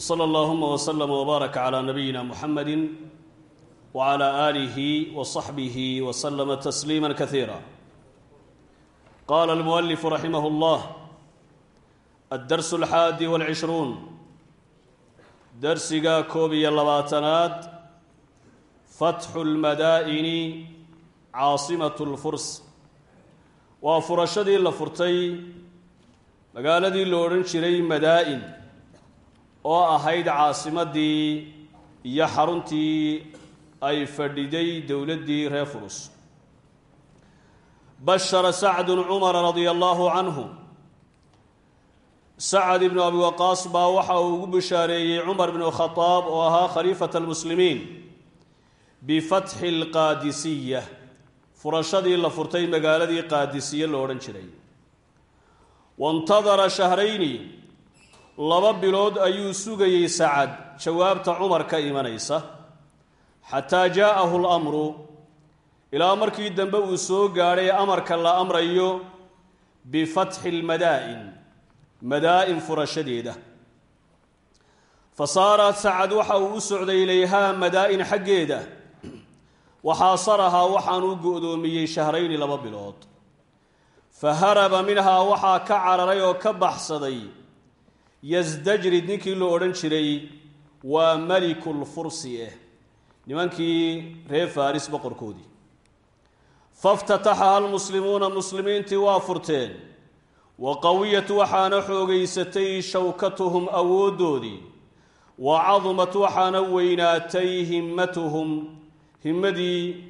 wsala allahuma wslama wbaaraka calaa nabiyina muxamadi wcala aalihi wasaxbihi waslama tasliima kasiira qaala almualifu raximah llah addarsu alxaadi walcishruun darsiga koob iyo labaatanaad fatxu lmadaa'ini caasimatu lfurs waa furashadii la furtay magaaladii lo odhan jiray madaa-in oo ahayd caasimadii iyo xaruntii ay fadhiday dowladdii reer furus. Bashara sacdun cumara radia allaahu canhu sacad ibnu abi waqaas baa waxa uu ugu bishaareeyey cumar bnu khadaab oo ahaa khaliifata almuslimiin bifatxi alqaadisiya furashadii la furtay magaaladii qaadisiye lo odhan jiray. Waintadara shahrayni laba bilood ayuu sugayey sacad. Jawaabta cumar ka imanaysa xataa jaa'ahu lamru ilaa markii dambe uu soo gaadhay amarka la amrayo bifatxi almadaa'in madaa-in furashadeeda. Fa saara sacad waxa uu u socday ilayhaa madaa-in xaggeeda. Waxaasarahaa waxaanuu go-doomiyey shahrayni laba bilood. Fa haraba minhaa waxaa ka cararay oo ka baxsaday yasdajrid ninkii loo odhan jiray waa melikulfursi eh. Nimankii reer faris boqorkoodii. Faftataxaha almuslimuuna muslimiintii waa furteen. Wa qawiyat waxaana xoogaysatay shawkatuhum awooddoodii wa cadumat waxaana weynaatay himmatuhum himmadii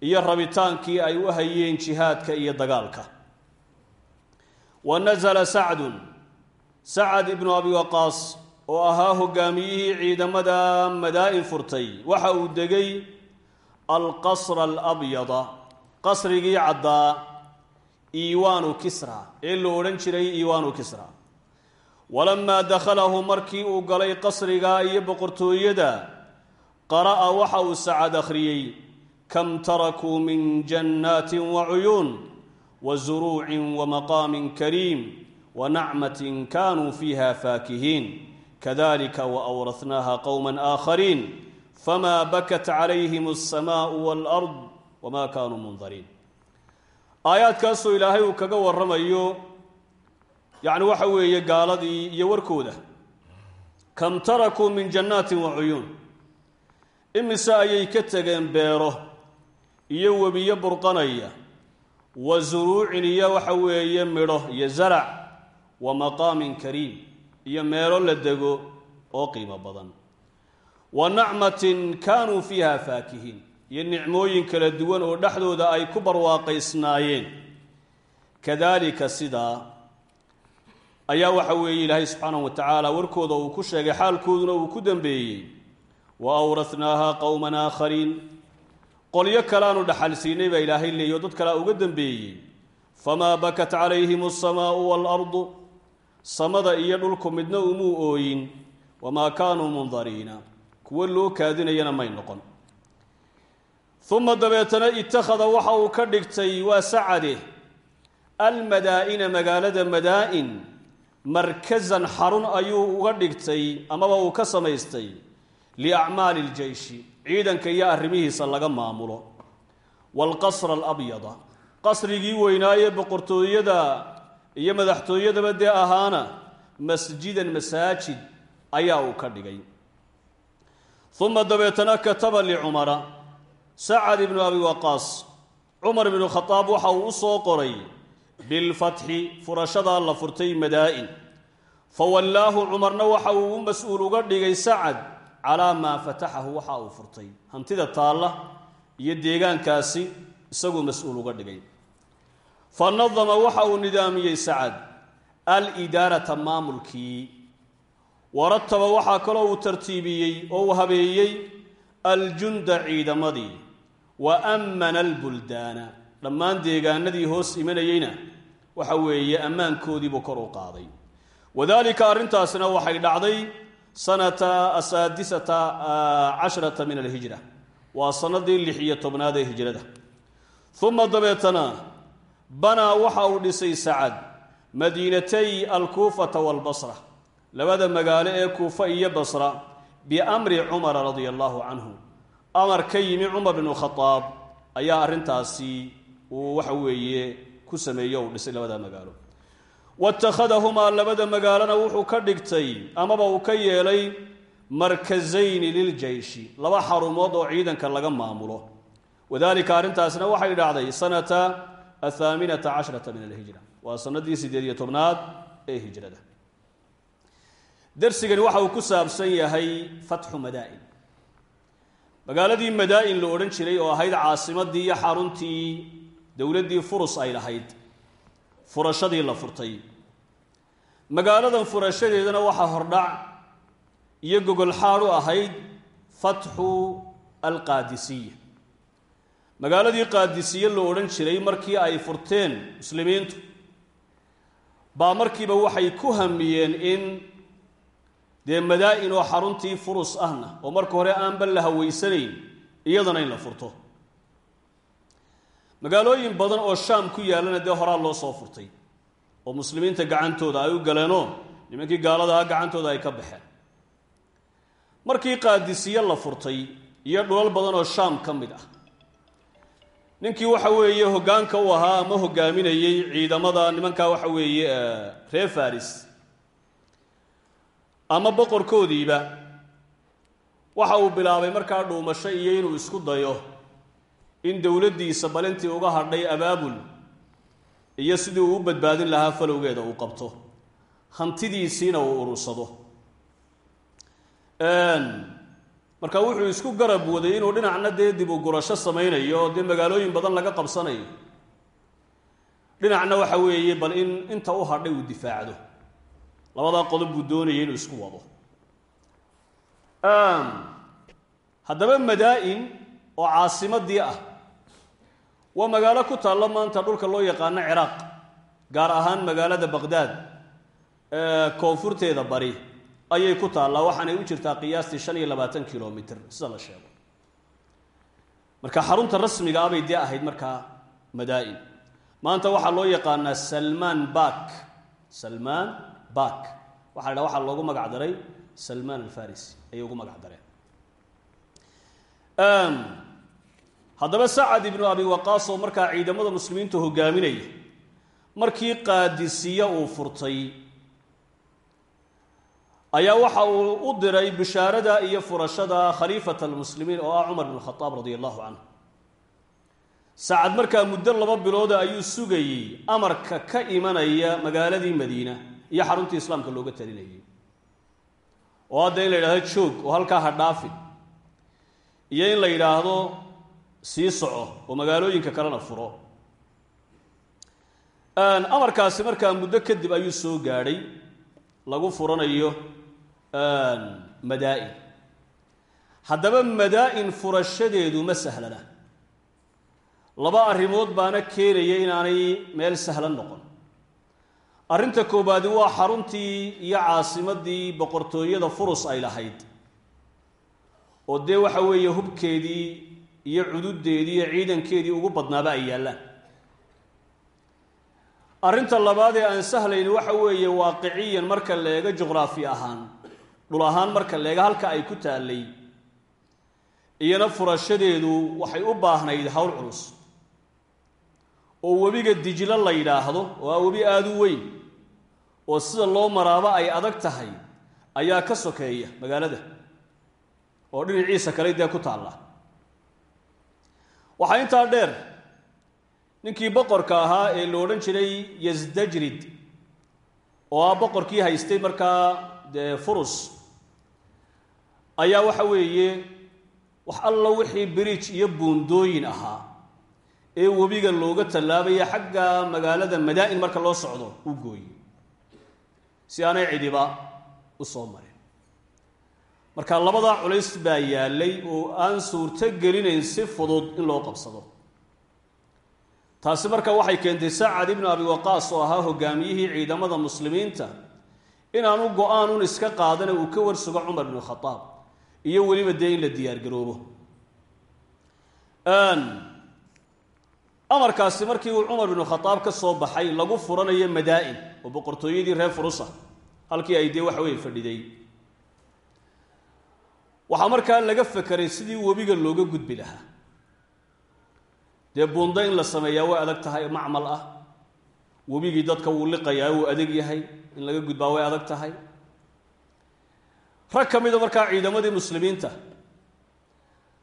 iyo rabitaankii ay u hayeen jihaadka iyo dagaalka. Wa nasala sacdun sacad ibnu abi waqaas oo ahaa hogaamiyihii ciidamada madaa-in furtay waxa uu degay alqasra alabyada qasrigii caddaa iiwaanu kisra ee la odhan jiray iiwaanu kisra. Walamaa dakhalahu markii uu galay qasriga iyo boqortooyada qara'a waxa uu sacad akhriyey kam tarakuu min jannaatin wa cuyuun wa zuruucin wa maqaamin kariim faakihiin kadalika waawrahnaaha qowma aakhariin famaa bakat calayhim alsamaau waalard wamaa kaanuu mundariin aayaadkaasoo ilaahay uu kaga warramayo yacni waxa weeye gaaladii iyo warkooda kam tarakuu min jannaatin wa cuyuun imise ayay ka tegeen beero iyo webiyo burqanaya wa suruucin iyo waxa weeye midho iyo zarac wa maqaamin kariim iyo meelo la dego oo qiimo badan. Wa nacmatin kaanuu fiiha faakihiin iyo nicmooyin kala duwan oo dhexdooda ay ku barwaaqaysnaayeen. Kadaalika sidaa ayaa waxa weeye ilaahay subxaanahu wa tacaala warkooda uu ku sheegay xaalkooduna uu ku dambeeyey. Wa awrathnaaha qowman aakhariin qolyo kaleaanu dhaxal siinay baa ilaahay leeyo dad kalea uga dambeeyey. Famaa bakat calayhim alsamaau waalardu samada iyo dhulku midna umuu ooyin wamaa kaanuu mundariina kuwo loo kaadinayana may noqon. Uma dabeetana itakhada waxa uu ka dhigtay waa sacade. Almadaa-ina magaalada madaa-in markasan xarun ayuu uga dhigtay amaba uu ka samaystay liacmaali ljeyshi ciidanka iyo arrimihiisa laga maamulo. Waalqasra alabyada. Qasrigii weynaaye boqortooyada iyo madaxtooyadaba dee ahaana masjidan masaajid ayaa uu ka dhigay. Uma dabeetana kataba licumara sacad ibnu abi waqaas cumar ibnu khadaab waxa uu u soo qoray bilfatxi furashadaa la furtay madaa-in. Fa wallaahu cumarna waxa uu u mas'uul uga dhigay sacad calaa maa fataxahu waxa uu furtay. Hantida taalla iyo deegaankaasi isaguu mas'uul uga dhigay fa waxa uu nidaamiyey sacad alidaarata maamulkii. Warataba waxaa kaloo uu tartiibiyey oo uu habeeyey aljunda ciidamadii. Wa ammana albuldaana dhammaan deegaanadii hoos imanayeyna waxa weeye ammaankoodiibuu kor u qaaday. Wadaalika arrintaasina waxay dhacday sanata asaadisata casharata min alhijra. Waa sanadii lix iyo tobnaad ee hijrada. Uma dabeetana banaa waxa uu dhisay sacad madiinatay alkuufata waalbasra labada magaalo ee kuufa iyo basra biamri cumara radia allahu canhu amar ka yimi cumar bnu khadaab ayaa arrintaasi uu waxa weeye ku sameeye uu dhisay labada magaalo. Waittakhadahumaa labada magaalona wuxuu ka dhigtay amaba uu ka yeelay markazayni liljeyshi laba xarumood oo ciidanka laga maamulo. Wadalika arrintaasna waxay dhacday sanata athaaminata cashrata min alhijra waa sanadii sideed iyo tobnaad ee hijrada darsigani waxa uu ku saabsan yahay fatxu madaa-in magaaladii madaa-in la odhan jiray oo ahayd caasimadii iyo xaruntii dowladdii furus ay lahayd furashadii la furtay magaaladan furashadeedana waxaa hordhac iyo gogol xaad u ahayd fatxu alqaadisiya magaaladii qaadisiye la odhan jiray markii ay furteen muslimiintu baa markiiba waxay ku hamiyeen in dee madaa-in oo xaruntii furus ahna oo marka hore aanba la haweysanayn iyadana in la furto. Magaalooyin badan oo shaam ku yaallana dee horaa loo soo furtay oo muslimiinta gacantooda ay u galeenoo nimankii gaalada ah gacantooda ay ka baxeen. Markii qaadisiye la furtay iyo dhulal badan oo shaam ka mid ah ninkii waxa weeye hoggaanka u ahaa ama hogaaminayey ciidamada nimankaa waxa weeye reer faris ama boqorkoodiiba waxa uu bilaabay markaa dhuumasho iyo inuu isku dayo in dowladdiisa balintii uga hadhay abaabul iyo sidii uu u badbaadin lahaa falowgeeda uu qabto hantidiisiina uu urursado marka wuxuu isku garab waday inuu dhinacna dee dib u gurasho samaynayo oo dee magaalooyin badan laga qabsanayo. Dhinacna waxa weeye bal in inta u hadhay uu difaacdo. Labadaa qodob buu doonayay inuu isku wado. Haddaba madaa-in oo caasimadii ah waa magaalo ku taalla maanta dhulka loo yaqaano ciraaq gaar ahaan magaalada baqhdaad koonfurteeda bari ayay ku taallaa waxaanay u jirtaa qiyaastii shan iyo labaatan kilomitr sida la sheego. Marka xarunta rasmiga ah bay dee ahayd markaa madaa-in maanta waxaa loo yaqaanaa salmaan bak salmaan bak waxa la dhaha waxaa loogu magac daray salmaan alfarisi ayay ugu magac dareen haddaba sacad ibnu abi waqaas oo markaa ciidamada muslimiinta hogaaminaya markii qaadisiye uu furtay ayaa waxa uu u diray bishaarada iyo furashada khaliifat almuslimiin oo ah cumar bn khadaab radia allahu canhu sacad markaa muddo laba bilooda ayuu sugayey amarka ka imanaya magaaladii madiina iyo xaruntii islaamka looga talinayay oo hadda in la yidhahdo joog oo halkaa ha dhaafin iyo in la yidhaahdo sii soco oo magaalooyinka kalena furo. Amarkaasi markaa muddo kadib ayuu soo gaadhay lagu furanayo madaa-in. Haddaba madaa-in furashadeedu ma sahlana. Laba arrimood baana keenaya inaanay meel sahlan noqon. Arrinta koobaadi waa xaruntii iyo caasimadii boqortooyada furus ay lahayd. Oo dee waxa weeye hubkeedii iyo cududeedii iyo ciidankeedii ugu badnaaba ay yaallaan. Arrinta labaad ee aan sahlayni waxa weeye waaqiciyan marka la eego juqraafi ahaan dhul ahaan marka la eego halka ay ku taallay iyana furashadeedu waxay u baahnayd howl culus. Oo webiga dijlo la yidhaahdo oo aa webi aada u weyn oo sida loo maraaba ay adag tahay ayaa ka sokeeya magaalada oo dhinaciisa kale dee ku taalla. Waxaa intaa dheer ninkii boqorka ahaa ee la odhan jiray yasdajrid oo ah boqorkii haystay markaa dee furus ayaa waxa weeye wax alla wixii bridge iyo buundooyin ahaa ee webiga looga tallaabaya xagga magaalada madaa-in marka loo socdo u gooye si aanay cidiba u soo marin. Marka labadaa culays baa yaallay oo aan suurto gelinayn si fudud in loo qabsado. Taasi marka waxay keentay sacad ibnu abi waqaas oo ahaa hogaamiyihii ciidamada muslimiinta inaanu go'aanun iska qaadana uu ka warsugo cumar bnu khadaab iyo weliba dee in la diyaargaroobo. Amarkaasi markii uu cumar binu khadaab ka soo baxay lagu furanayo madaa-in oo boqortooyadii reer furusa halkii ay dee waxa weeye fadhiday. Waxaa markaa laga fekeray sidii webiga looga gudbi lahaa. Dee buundo in la sameeyaa way adag tahay macmal ah. Webigii dadka wuu liqayaa wuu adag yahay. In laga gudbaa way adag tahay rag ka mida markaa ciidamadii muslimiinta.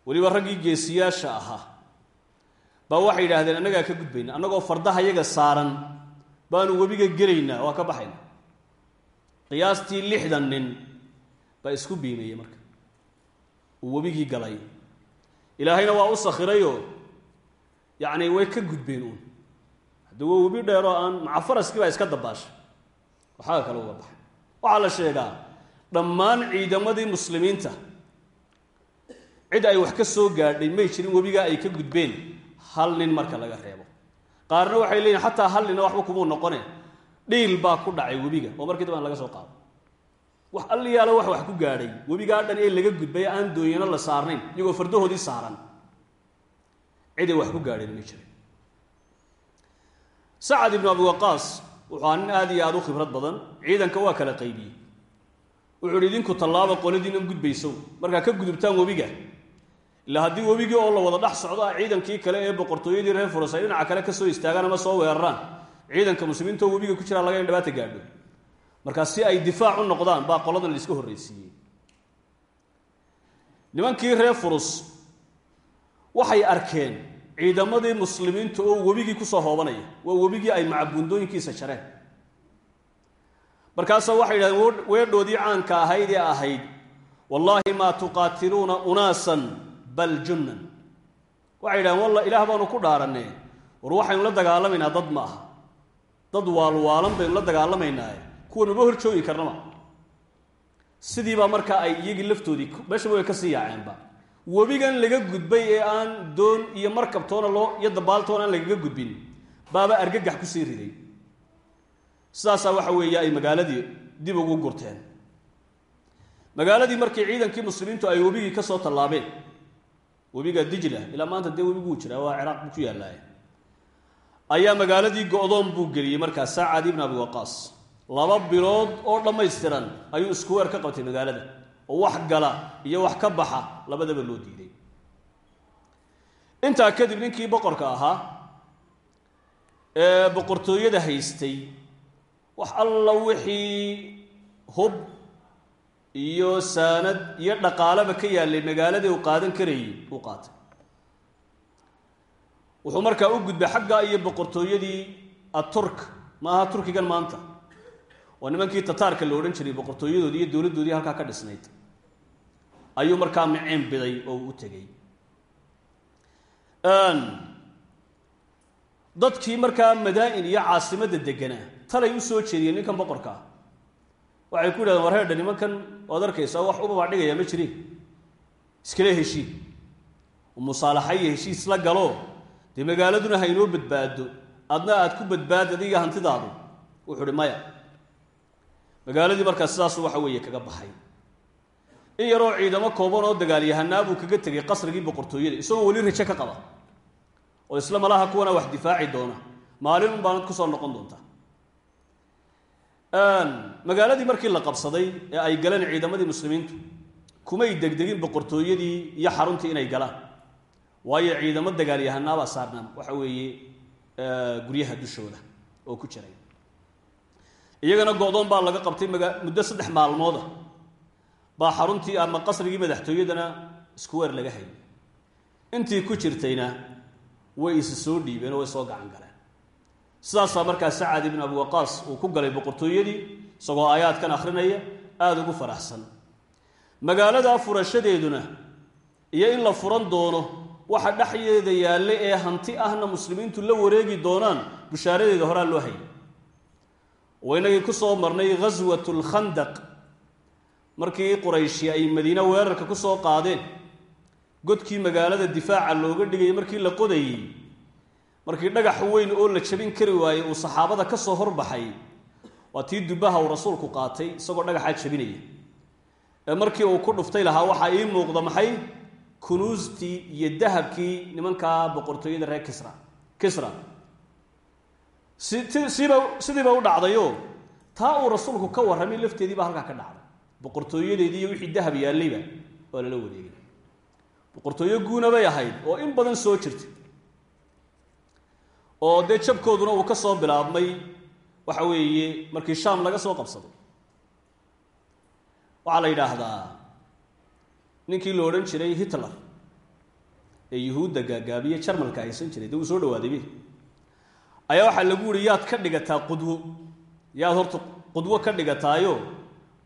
Weliba raggii geesiyaasha ahaa. Baa waxay yidhaahdeen annagaa ka gudbayna annagoo fardaha yaga saaran baanu webiga gelaynaa waa ka baxayna. Qiyaastii lixdan nin baa isku biimeeyey marka. Uu webigii galay. Ilaahayna waa u sakhirayoo yacni way ka gudbeen uun. Haddii waa webi dheeroo aan macafaraskii baa iska dabaashay. Waxaaga kale uga baxay. Waxaa la sheegaa dhammaan ciidamadii muslimiinta. Cid ay wax ka soo gaadhay may jirin webigaa ay ka gudbeen. Hal nin marka laga reebo. Qaarna waxay leeyihiin xataa hal nina waxba kumuu noqone. Dhiil baa ku dhacay webiga oo markii dambaan laga soo qaado wax alliyaalo wax wax ku gaadhay. Webigaa dhan ee laga gudbay aan doonyano la saarnayn iyagoo fardahoodii saaran. Ciday wax ku gaadheen may jirin. Sacad ibnu abi waqaas wuxuu nin aada iyo aada u khibrad badan. Ciidanka waa kala qaybiyey wuxuu uhi idinku tallaaba qoladiinan gudbaysow. Markaa ka gudubtaan webiga. Ilaa haddii webigii oo la wada dhex socdo ah ciidankii kale ee boqortooyadii reer furas ay dhinaca kale ka soo istaagaan ama soo weeraraan. Ciidanka muslimiinta oo webiga ku jiraa laga in dhibaata gaadho. Markaa si ay difaac u noqdaan baa qoladan laiska horreysiiyey nimankii reer furus waxay arkeen ciidamadii muslimiinta oo webigii ku soo hoobanaya. Waa webigii ay macabuundooyinkiisa jareen markaasaa waxay yidhahdeen weedhoodii caanka ahayd ee ahayd. Wallaahi maa tuqaatiluuna unaasan bal junnan. Waxay yidhahdeen walla ilaah baanu ku dhaaranee war waxaynu la dagaalamaynaa dad ma aha. Dad waalwaalan baynu la dagaalamaynaaye. Kuwanuma hor joogi karnama sidiibaa markaa ay iyagii laftoodii meeshaba way ka sii yaaceenba webigan laga gudbay ee aan doon iyo markabtoona loo iyo dabaaltoona aan lagaga gudbin baaba argagax ku sii riday sidaasaa waxa weeye ay magaaladii dib ugu gurteen. Magaaladii markii ciidankii muslimiintu ay webigii ka soo tallaabeen webiga dijla ilaa maanta dee webiguu jiraa waa ciraaq buu ku yaallaaye ayaa magaaladii go-doon buu geliyey markaa saacad ibn abi waqaas. Laba bilood oo dhammaystiran ayuu isku weer ka qabtay magaalada oo wax gala iyo wax ka baxa labadaba loo diiday intaa kadib ninkii boqorka ahaa ee boqortooyada haystay wax alla wixii hub iyo saanad iyo dhaqaalaba ka yaallay magaaladii uu qaadan karayey uu qaatay. Wuxuu markaa u gudbay xagga iyo boqortooyadii aturk. Ma aha turkigan maanta. Waa nimankii tataarka la odhan jiray boqortooyadoodii iyo dowladdoodii halkaa ka dhisnayd. Ayuu markaa miceen biday oo uu u tegey. Dadkii markaa madaa-in iyo caasimadda deganaa talay u soo jeediyeen ninkan boqorka. Ah waxay ku yidhahdeen war heedha nimankan waad arkaysaa wax ubabaa dhigaya ma jirin iskala heshiin. Musaalaxa iyo heshiis la galo. Dee magaaladuna ha inoo badbaado adna aad ku badbaad adiga hantidaadu. Wuxuu uhi maya. Magaaladii markaa sidaasu waxa weeye kaga baxay. In yaroo ciidamo kooban oo dagaalyahanaa buu kaga tegay qasrigii boqortooyada isagoo weli rajo ka qaba. Oo isla malaha kuwana wax difaaci doona. Maalin un baanad ku soo noqon doonta magaaladii markii la qabsaday ee ay galeen ciidamadii muslimiintu kumay degdegin boqortooyadii iyo xaruntii inay galaan. Waayo ciidamo dagaalyahanaabaa saarnaa waxa weeye guryaha dushooda oo ku jiray. Iyagana go-doon baa laga qabtay muddo saddex maalmooda baa xaruntii ama qasrigii madaxtooyadana isku weer laga hayay. Intii ku jirtayna way isi soo dhiibeen oo way soo gacan galeen sidaasaa markaa sacad ibnu abi waqaas uu ku galay boqortooyadii isagoo aayaadkan akhrinaya aada ugu faraxsan. Magaalada furashadeeduna iyo in la furan doono waxa dhexyeeda yaalle ee hanti ahna muslimiintu la wareegi doonaan bushaaradeeda horaa loo hayay. Waynagii ku soo marnay ghaswat lkhandaq markii qurayshi ay madiine weerarka ku soo qaadeen godkii magaalada difaaca looga dhigayay markii la qodayey markii dhagax weyn oo la jabin kari waayey uu saxaabada ka soo horbaxay waa tii dubbaha uu rasuulku qaatay isagoo dhagaxaa jabinaya. Ee markii uu ku dhuftay lahaa waxaa ii muuqda maxay? Kunuustii iyo dahabkii nimankaa boqortooyada reer kisra kisra. Si siba sidiiba u dhacdayo taa uu rasuulku ka warramay lafteedii baa halkaa ka dhacday. Boqortooyadeedii iyo wixii dahab yaallayba waa lala wareegay. Boqortooyo guuna bay ahayd oo in badan soo jirta oo dee jabkooduna uu ka soo bilaabmay waxa weeye markii shaam laga soo qabsaday waxaa la yidhaahdaa ninkii la odhan jiray hitler ee yuhuudda gaagaabiye jarmalka haysan jiray dee uu soo dhawaadaybe ayaa waxaa lagu yihi yaad ka dhigataa qudwo yaad horta qudwo ka dhigataayo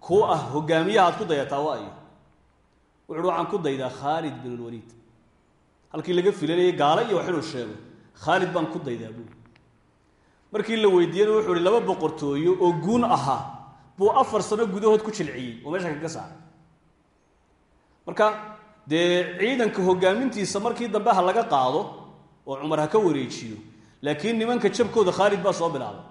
kuu ah hogaamiyaha ad ku dayataa waa iyo. Wuxu uhi waxaan ku daydaa khaalid bin lwaliid halkii laga filanayay gaalo iyo wax inuu sheego khaalid baan ku daydaa buui markii la weydiiyena wuxuu ihi laba boqortooyo oo guun ahaa buu afar sano gudahood ku jilciyey. Oo meesha kaga saaray. Marka dee ciidanka hogaamintiisa markii dambe ha laga qaado oo cumar ha ka wareejiyo laakiin nimanka jabkooda khaalid baa soo bilaabay.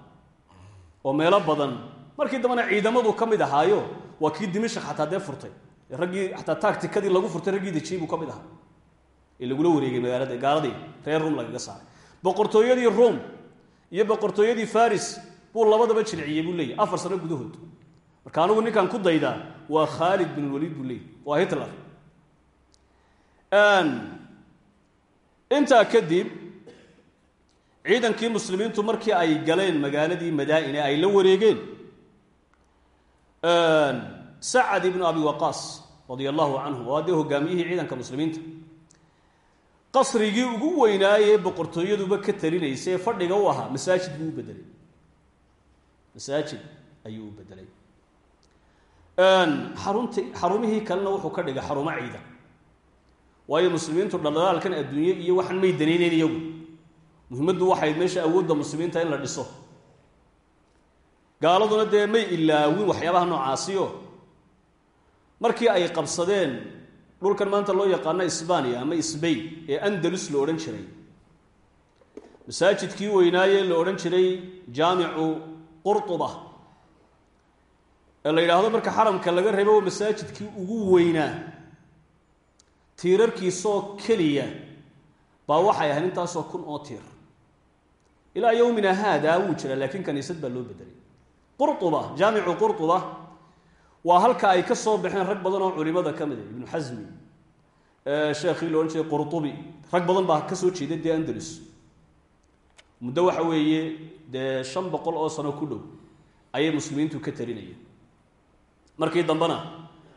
Oo meelo badan. Markii dambena ciidamadu ka mid ahaayo waa kii dimashik xataa dee furtay. Raggii xataa taagtikadii lagu furtay raggii dejiyey buu ka mid ahaa. Ee lagula wareegay magaalada gaaladii reer ruom lagaga saaray boqortooyadii ruom iyo boqortooyadii faris buu labadaba jilciyey buu leeyahy afar sano gudahood. Marka anigu ninkan ku daydaa waa khaalid bin waliid buu leeyahy waa hitler. Intaa kadib ciidankii muslimiintu markii ay galeen magaaladii madaa'ine ay la wareegeen sacad ibnu abi waqaas radia allahu canhu dee hogaamiyihii ciidanka muslimiinta qasrigii ugu weynaayee boqortooyaduba ka talinaysa ee fadhiga u ahaa masaajid buu u bedelay masaajid ayuu u bedelay xarunti xarumihii kalena wuxuu ka dhigay xarumo ciidan waayo muslimiintu dhaldhalaalkan adduunye iyo waxaan may danayneyn iyagu. Muhimaddu waxayd meesha awoodda muslimiinta in la dhiso. Gaaladuna dee may ilaawin waxyaabaha noocaasiyo. Markii ay qabsadeen dhulkan maanta loo yaqaano isbaniya ama sbain ee andalus la odhan jiray. Masaajidkii weynaaye la odhan jiray jaamicu qurtuba. Ee la yidhaahdo marka xaramka laga reebo waa masaajidkii ugu weynaa tiirarkiisoo keliya baa waxay ahayd intaasoo kun oo tiir. Ilaa yowmina haadaa wuu jiraa laakiin kaniisad baa loo bedelay qurtuba jaamicu qurtuba waa halka ay ka soo baxeen rag badan oo culimada ka mid a ibnu xasmi sheekhii la odhan jiray qurtubi rag badan baa ka soo jeeda dee andalus. Muddo waxa weeye dee shan boqol oo sano ku dhow ayay muslimiintu ka talinayeen. Markii dambena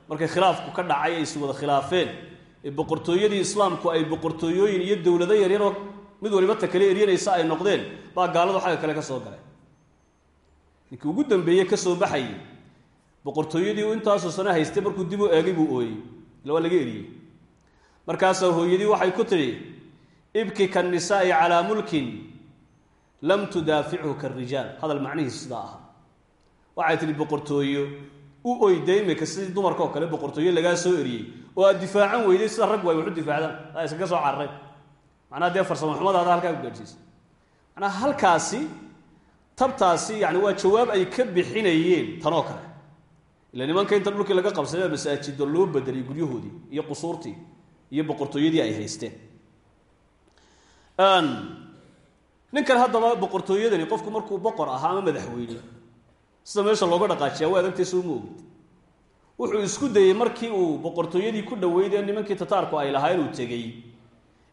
markay khilaafku ka dhacay ay is wada khilaafeen. Ee boqortooyadii islaamku ay boqortooyooyin iyo dowlado yaryaroo mid waliba ta kale eryanaysa ay noqdeen baa gaaladu xagga kale ka soo galeen ninkii ugu dambeeye ka soo baxayay boqortooyadii uu intaasoo sano haystay markuu dib u eegay buu ooyey. Ila laga eriyey markaasaa hooyadii waxay ku tidhi ibki kannisaa'i calaa mulkin lam tudaafichu karijaal hadal macnihiisu sidaa ahaa waxay tidhi boqortooyo u oyda imika sidii dumarka oo kale boqortooyo lagaa soo eriyey oo aad difaacan weyday sida raggu ay waxu difaacdaan aa iskaga soo carareen macnaha dee farsamo xumadaada halkaa ku gaadhsiisa macnaha halkaasi tabtaasi yani waa jawaab ay ka bixinayeen tanoo kale. Ila nimanka inta dhulkii laga qabsadee masaajido loo bedelay guryahoodii iyo qusuurtii iyo boqortooyadii ay haysteen. Ninkan haddaba boqortooyadani qofku markuu boqor ahaa ama madaxweyne sida meesha looga dhaqaajiyaa waa adagtay soo ma ogid wuxuu isku dayey markii uu boqortooyadii ku dhoweydee nimankii tataarku ay lahaayeen uu tegey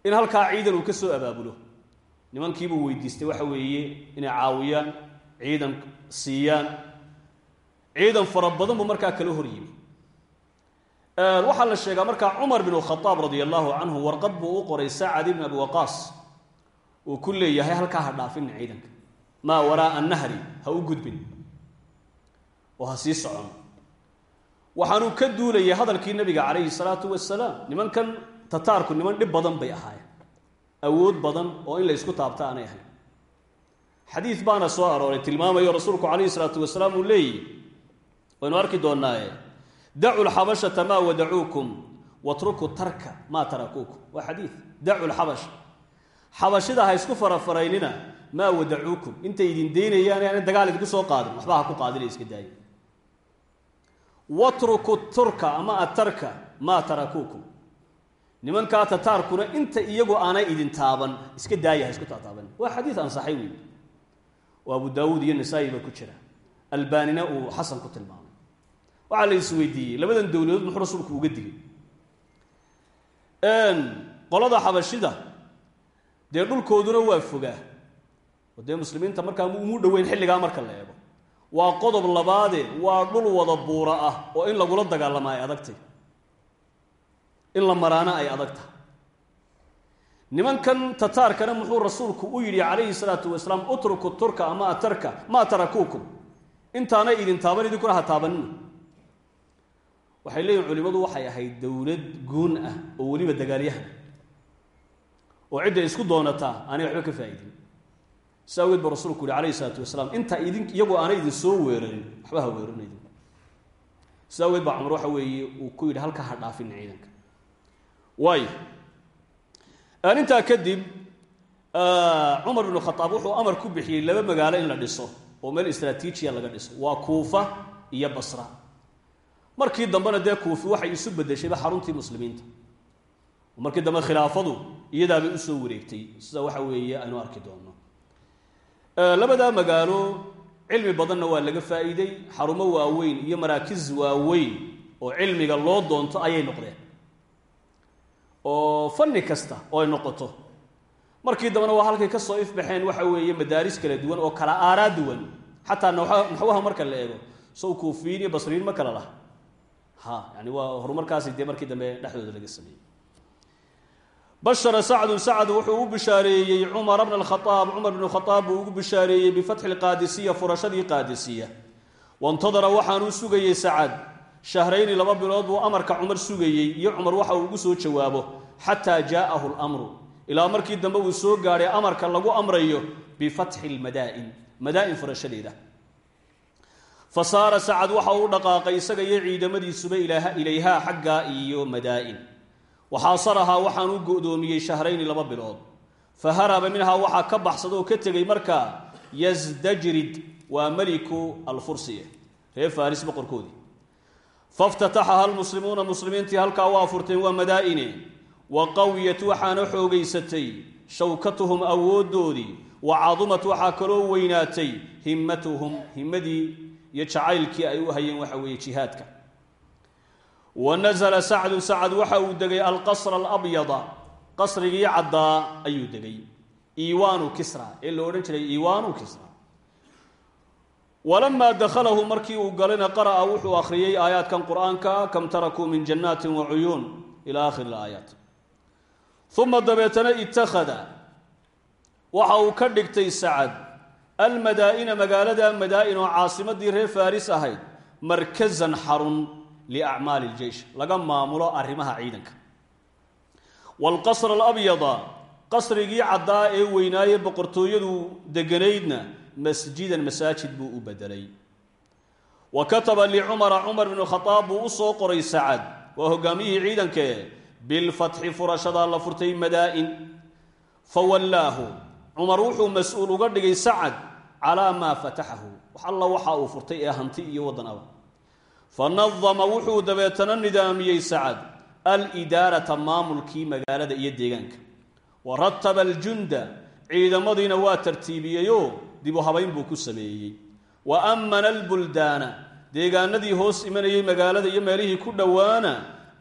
in halkaa ciidan uu ka soo abaabulo. Nimankiibuu weydiistay waxa weeye inay caawiyaan ciidan siiyaan. Ciidan fara badan buu markaa kala hor yimi waxaa la sheegaa markaa cumar bin khadaab radia allahu canhu warqad buu u qoray sacad ibn abi waqaas. Uu ku leeyahay halkaa ha dhaafina ciidanka maa waraaa nahri ha u gudbin. Oo ha sii socon. Waxaanuu ka duulayay hadalkii nabiga calayhi salaatu wasalaam nimankan tataarku niman dhib badan bay ahaayeen. Awood badan oo in la ysku taabta aanay ahayn. Xadiid baana soo arooray tilmaamayo rasuulku calayhi salaatu wasalaam uu leeyihi waynu arki doonaaye dacu lxabashata maa wadacuukum watruku tarka maa tarakuukum waa xadiid dacu lxabasha xabashida ha isku farafaraynina maa wadacuukum intay idin daynayaan aanay dagaal idinku soo qaadin waxba ha ku qaadina iska daaya watruku turka ama atarka maa tarakuukum nimankaa tataarkuna inta iyagu aanay idin taaban iska daaya ha isku taataaban waa xadiid ansaxay wey oo abu daawuud iyo nasaa-i baa waxaa la isweydiiyey. Labadan dowladood muxuu rasuulku uga digay. Qolada xabashida dee dhulkooduna waa fogaa. Oo muslimiinta markaa umu dhoweyn xilligaa marka la eego. Waa qodob labaade waa dhul wada buura ah oo in lagula dagaalama ay adagtay. In la maraana ay adag tahay nimankan tataarkana muxuu rasuulku u yidhi calayhi salaatu wasalaam utruku turka ama atarka maa tarakuukum intaanay idin taaban idinkuna ha taabanina waxay leeyihiin culimmadu waxay ahayd dowlad guun ah oo weliba dagaalyahan oo cidday isku doonataa aanay waxba ka faa'idin si awgeed ba rasuulku yihi calayhi salaatu wasalaam inta idin iyagoo aanay idin soo weerarin waxba ha weeranaydin si awgeed baa cumar waxa weeye uu ku yidhi halkaa ha dhaafin ciidanka. Waayo intaa kadib cumar binu khadaab wuxuu amar ku bixiyey laba magaalo in la dhiso oo meel istraatiijiya laga dhiso. Waa kuufa iyo basra markii dambena dee kuufi waxay isu bedeshayba xaruntii muslimiinta. Markii dambe khilaafadu iyadaabay u soo wareegtay. Sida waxa weeye aynu arki doonno. Labadaa magaalo cilmi badanna waa laga faa'iiday. Xarumo waaweyn iyo maraakiz waaweyn oo cilmiga loo doonto ayay noqdeen. Oo fanni kasta oo ay noqoto. Markii dambena waa halkay ka soo ifbaxeen waxa weeye madaaris kala duwan oo kala aaraa duwan. Xataa naxwaha marka la eego sow kuufiyiin iyo basriyiin ma kala laha ha yani waa horumarkaasi dee markii dambe dhexdooda laga sameeyey. Bashara sacdun sacd wuxuu u bishaareeyey cumara bna alkhaaab cumar bn khaaab buu ugu bishaareeyey bifatxi lqaadisiya furashadii qaadisiya. Wantadara waxaanuu sugayey sacad. Shahrayni laba bilood buu amarka cumar sugayey. Iyo cumar waxa uu ugu soo jawaabo xataa jaa'ahu lmru ilaa markii dambe uu soo gaadhay amarka lagu amrayo bifatxi lmadaa'in madaa'in furashadeeda fa saara sacad waxa uu dhaqaaqay isaga iyo ciidamadiisuba ilayhaa xaggaa iyo madaa'in. Waxaasarahaa waxaanuu go'doomiyey shahrayni laba bilood. Fa haraba minhaa waxaa ka baxsada oo ka tegey markaa yasdajrid waa meliku alfursiye reer faris boqorkoodii. Faftataxaha almuslimuuna muslimiintii halkaa waa furteen waa madaa'ine. Wa qawiyat waxaana xoogaysatay shawkatuhum awooddoodii wa cadumat waxaa kaloo weynaatay himmatuhum himmadii iyo jacaylkii ay u hayeen waxa weeye jihaadka. Wa nasala sacdun sacad waxa uu degay alqasra alabyada. Qasrigii caddaa ayuu degay. Iiwaanu kisra ee la odhan jiray iiwaanu kisra. Walamaa dakhalahu markii uu galayna qara'a wuxuu akhriyey aayaadkan qur'aanka kam tarakuu min jannaatin wa cuyuun ila aakhiri ilaayaat uma dabeetana ittakhada waxa uu ka dhigtay sacad almadaa'ina magaalada madaa'in oo caasimadii reer faris ahayd markazan xarun liacmaali ljeish laga maamulo arrimaha ciidanka. Waalqasra alabyada qasrigii caddaa ee weynaaye boqortooyadu deganaydna masjidan masaajid buu u bedelay wa kataba licumara cumar bnu khadaab buu u soo qoray sacad waa hogaamiyihii ciidankee bilfatxi furashadaa la furtay madaa'in fa wallaahu cumar wuxuu mas'uul uga dhigay sacad calaa maa fataxahu. Alla waxa uu furtay ee hanti iyo waddan aba fa wuxuu dabeetana nidaamiyey sacad alidaarata maamulkii magaalada iyo deegaanka. Wa rataba aljunda ciidamadiina waa tartiibiyeyoo dibu habayn buu ku sameeyey. Wa ammana albuldaana deegaanadii hoos imanayey magaalada iyo meelihii ku dhowaana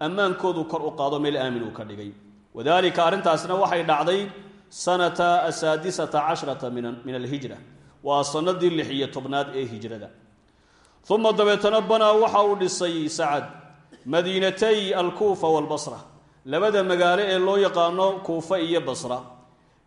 ammaankoodu kor u qaado meel aamin uu ka dhigay. Wadaalika arrintaasna waxay dhacday sanata asaadisata cashrata min alhijra. Waa sanadii lix iyo tobnaad ee hijrada. Uma dabeetana banaa waxa uu dhisay sacad madiinatay alkuufa waalbasra labada magaalo ee loo yaqaano kuufa iyo basra.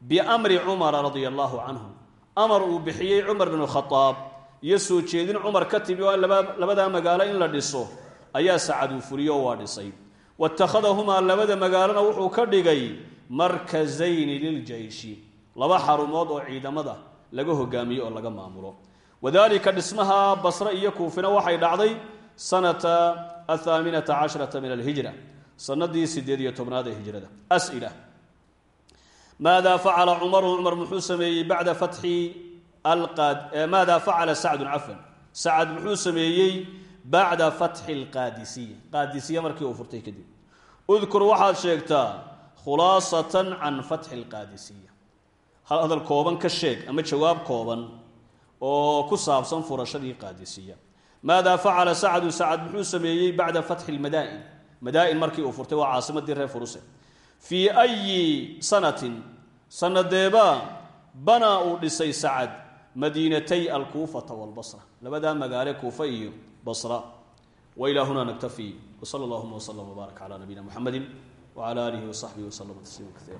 Biamri cumara radia allaahu canhu. Amar uu bixiyey cumar bnu khadaab iyo soo jeedin cumar ka timi oo magaalo in la dhiso ayaa sacad uu fuliyo oo waa dhisay. Waittakhadahumaa labada magaalona wuxuu ka dhigay markazayni liljeyshi laba xarumood oo ciidamada laga hogaamiyo oo laga maamulo. Wadalika dhismaha basre iyo kuufina waxay dhacday sanata athaaminata cashrata min alhijra sanadii sideed iyo tobnaad ee hijrada. As'ila maada facala cumaru cumar muxuu sameeyey bacda fatxi maada facala sacdun cafwan. Sacad muxuu sameeyey bacda fatxi alqaadisiya. Qaadisiya markii uu furtay kadib. Udkur waxaad sheegtaa khulaasatan can fatxi alqaadisiya. Hal hadal kooban ka sheeg ama jawaab kooban oo ku saabsan furashadii qaadisiya. Maadaa facala sacdu sacad muxuu sameeyey bacda fatxi lmadaa'in madaa-in markii uu furtay waa caasimadii reer furuse. Fii ayi sanatin sanadeebaa banaa uu dhisay sacad madiinatay alkuufata walbasra labadaa magaale kuufa iyo basra. Wailaa hunaa naktafi wsala allahuma wslm wbaarak cala nabiyina muxamedi wcala aalihi wasaxbihi wslama tasliima kaiira